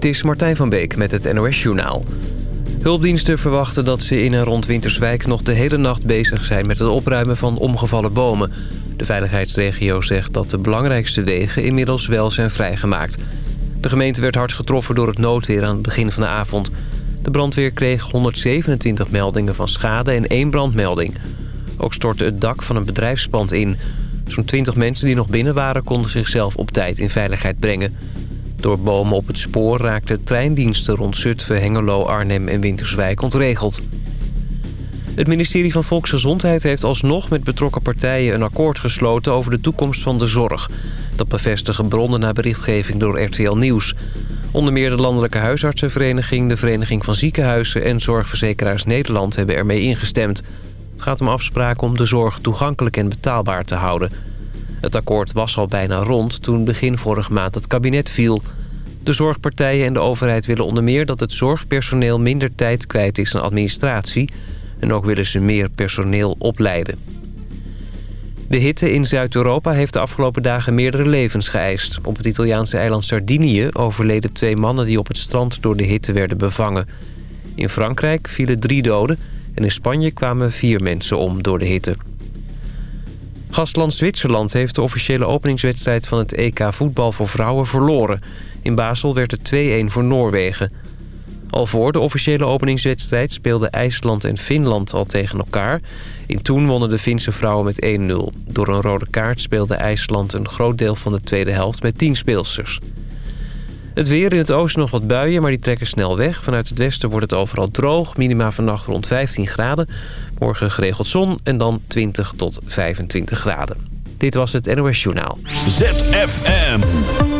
Dit is Martijn van Beek met het NOS-journaal. Hulpdiensten verwachten dat ze in en rond Winterswijk nog de hele nacht bezig zijn... met het opruimen van omgevallen bomen. De veiligheidsregio zegt dat de belangrijkste wegen inmiddels wel zijn vrijgemaakt. De gemeente werd hard getroffen door het noodweer aan het begin van de avond. De brandweer kreeg 127 meldingen van schade en één brandmelding. Ook stortte het dak van een bedrijfspand in. Zo'n 20 mensen die nog binnen waren konden zichzelf op tijd in veiligheid brengen... Door bomen op het spoor raakten treindiensten rond Zutphen, Hengelo, Arnhem en Winterswijk ontregeld. Het ministerie van Volksgezondheid heeft alsnog met betrokken partijen een akkoord gesloten over de toekomst van de zorg. Dat bevestigen bronnen na berichtgeving door RTL Nieuws. Onder meer de Landelijke Huisartsenvereniging, de Vereniging van Ziekenhuizen en Zorgverzekeraars Nederland hebben ermee ingestemd. Het gaat om afspraken om de zorg toegankelijk en betaalbaar te houden. Het akkoord was al bijna rond toen begin vorige maand het kabinet viel. De zorgpartijen en de overheid willen onder meer dat het zorgpersoneel minder tijd kwijt is aan administratie. En ook willen ze meer personeel opleiden. De hitte in Zuid-Europa heeft de afgelopen dagen meerdere levens geëist. Op het Italiaanse eiland Sardinië overleden twee mannen die op het strand door de hitte werden bevangen. In Frankrijk vielen drie doden en in Spanje kwamen vier mensen om door de hitte. Gastland Zwitserland heeft de officiële openingswedstrijd van het EK voetbal voor vrouwen verloren. In Basel werd het 2-1 voor Noorwegen. Al voor de officiële openingswedstrijd speelden IJsland en Finland al tegen elkaar. In toen wonnen de Finse vrouwen met 1-0. Door een rode kaart speelde IJsland een groot deel van de tweede helft met 10 speelsters. Het weer in het oosten nog wat buien, maar die trekken snel weg. Vanuit het westen wordt het overal droog. Minima vannacht rond 15 graden. Morgen geregeld zon en dan 20 tot 25 graden. Dit was het NOS Journaal. ZFM.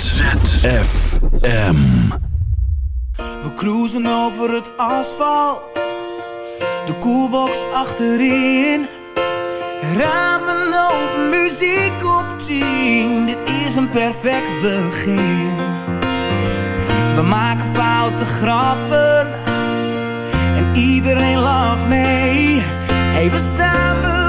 ZFM. We cruisen over het asfalt. De koelbox achterin. Ramen open, muziek op 10. Dit is een perfect begin. We maken foute grappen. En iedereen lacht mee. Even staan we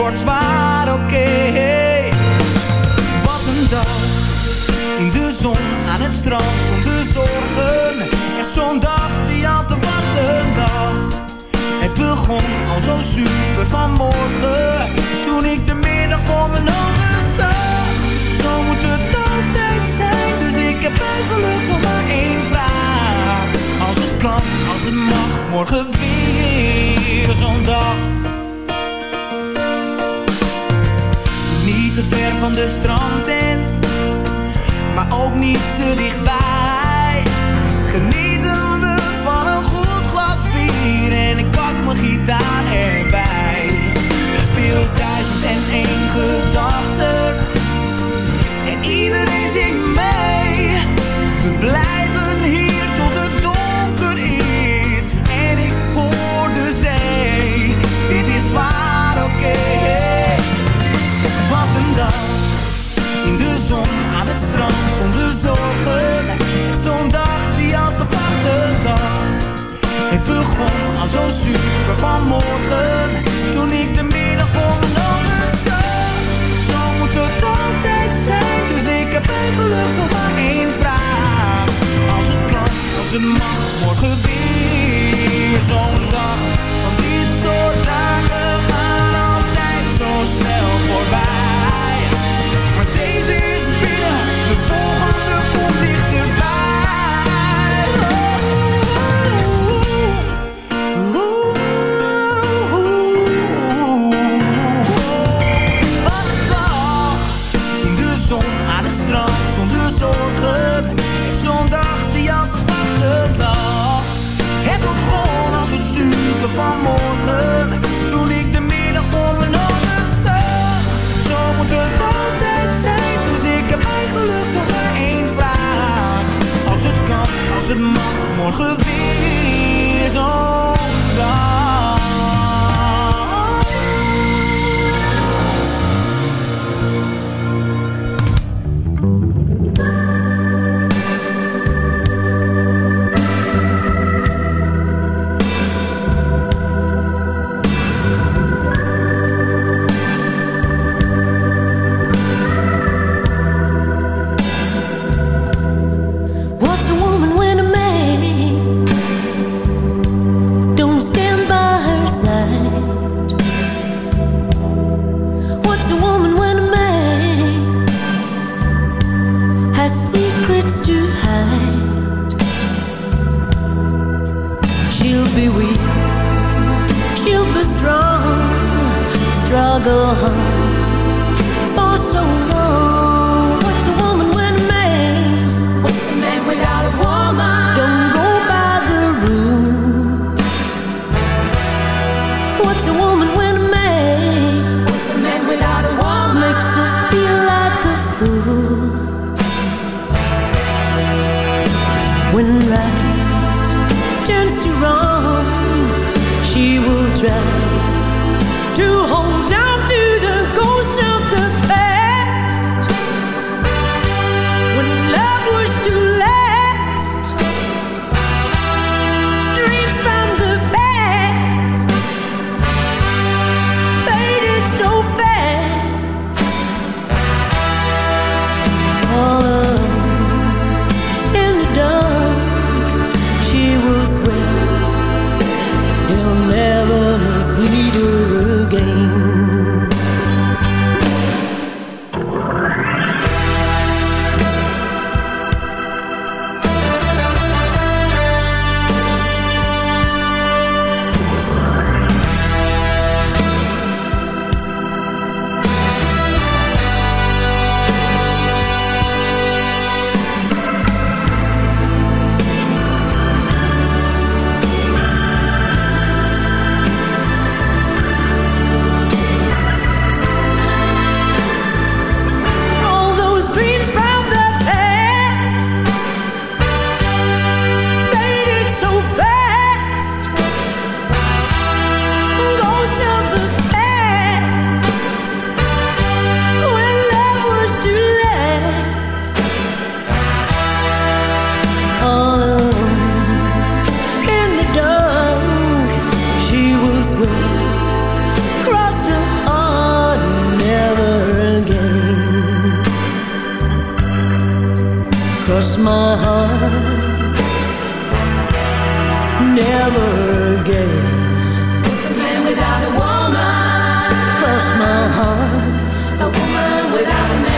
wordt zwaar, oké. Wat een dag in de zon aan het strand zonder zorgen. Echt zo'n dag die al te wachten dag. Het begon al zo super vanmorgen. Toen ik de middag voor mijn ogen zag. Zo moet het altijd zijn, dus ik heb eigenlijk nog maar één vraag. Als het kan, als het mag, morgen weer zo'n dag. Te ver van de strandtent, maar ook niet te dichtbij. Genieten we van een goed glas bier en ik pak mijn gitaar erbij. Er speelt duizend en één gedachten en iedereen zingt mee. We blijven zon aan het strand zonder zorgen. Zo'n dag die al te wachten dag. Het begon al zo super vanmorgen toen ik Cause my heart. Never again. It's a man without a woman. Cause my heart. A woman without a man.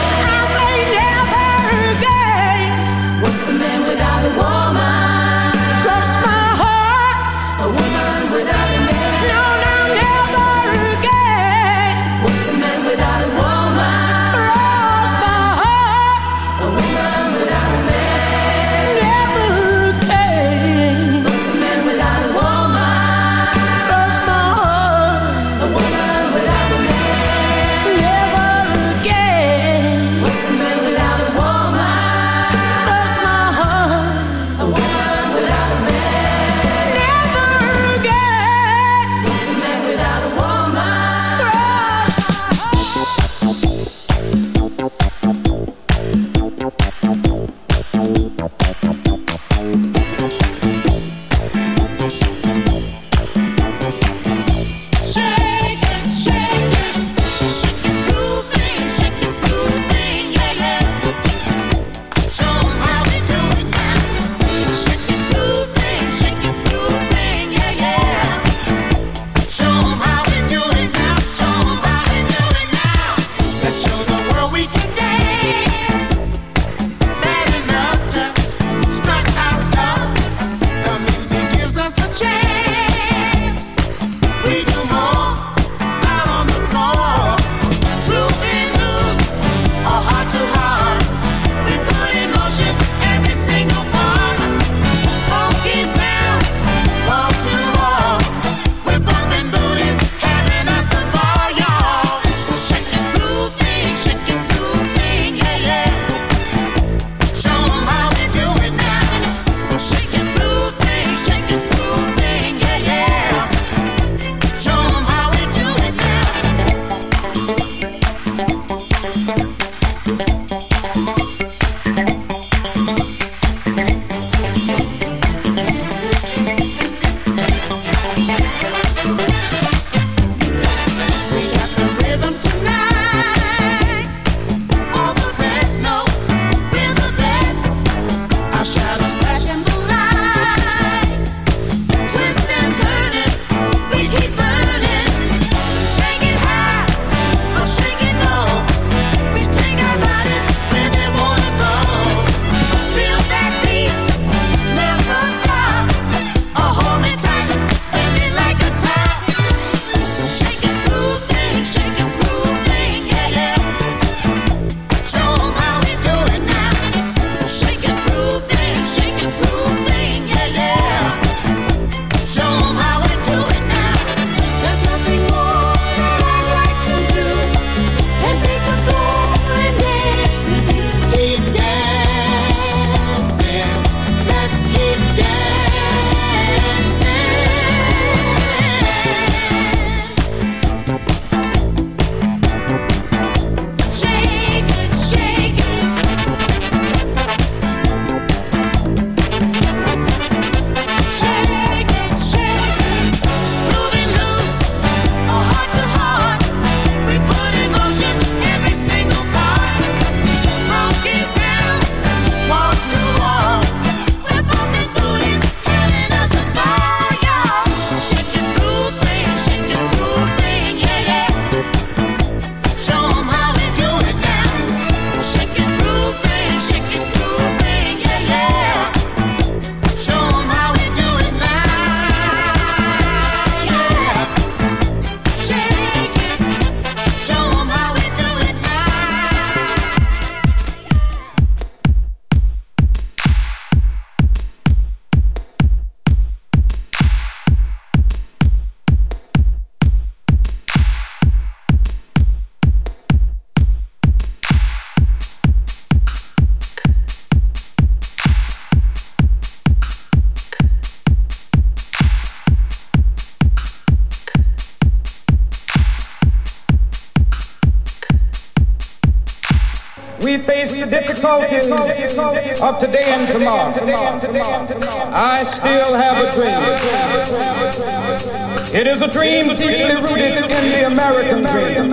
Dream deeply rooted in the American dream.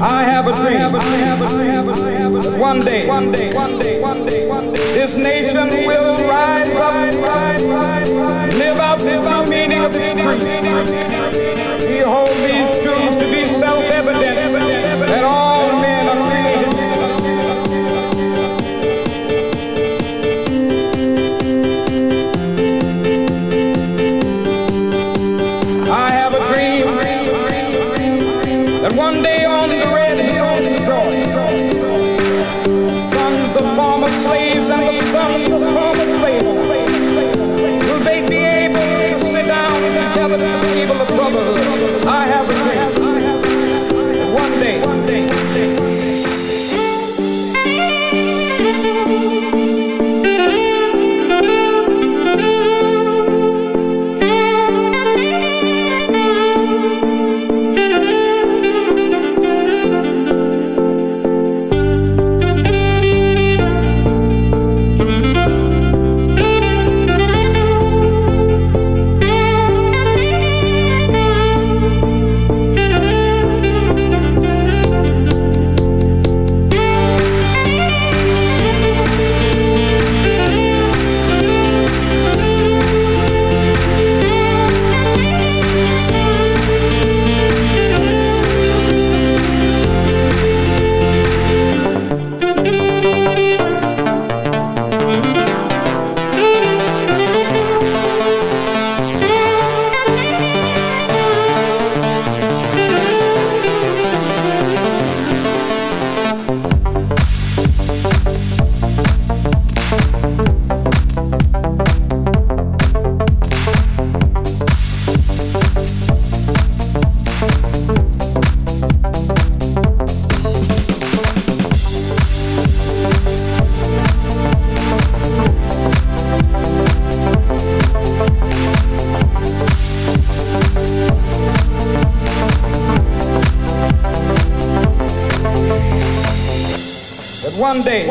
I have a dream one day, one day, this nation will rise up, live out the meaning of its creed.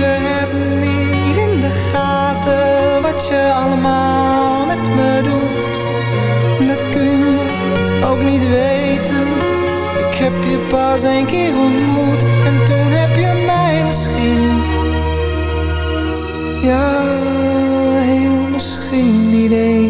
je hebt niet in de gaten wat je allemaal met me doet. Dat kun je ook niet weten. Ik heb je pas een keer ontmoet en toen heb je mij misschien. Ja, heel misschien niet eens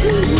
to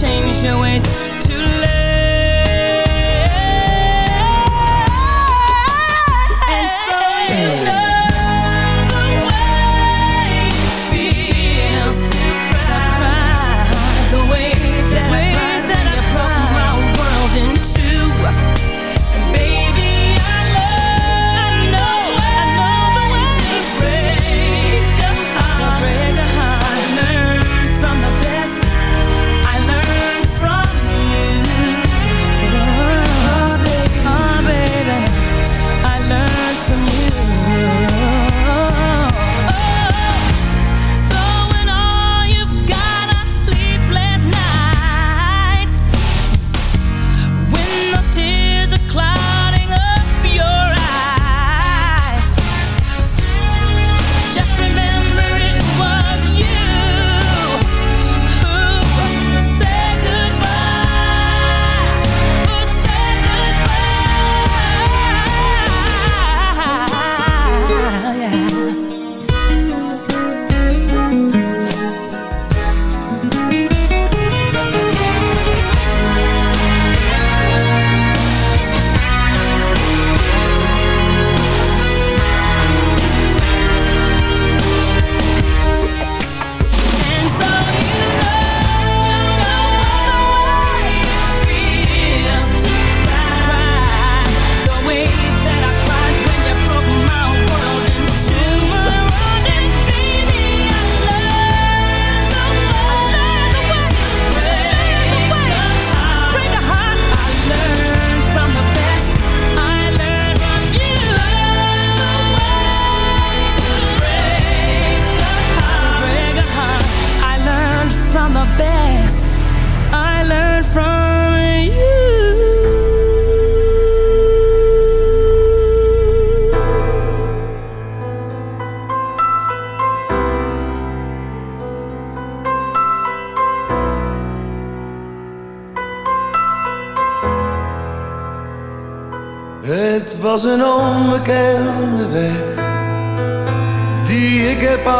change your ways.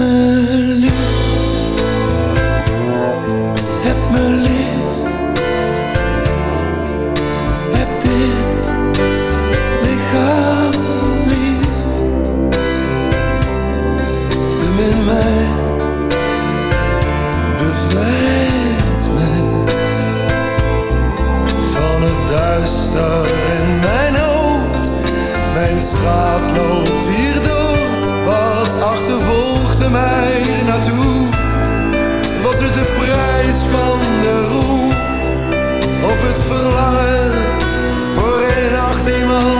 me same old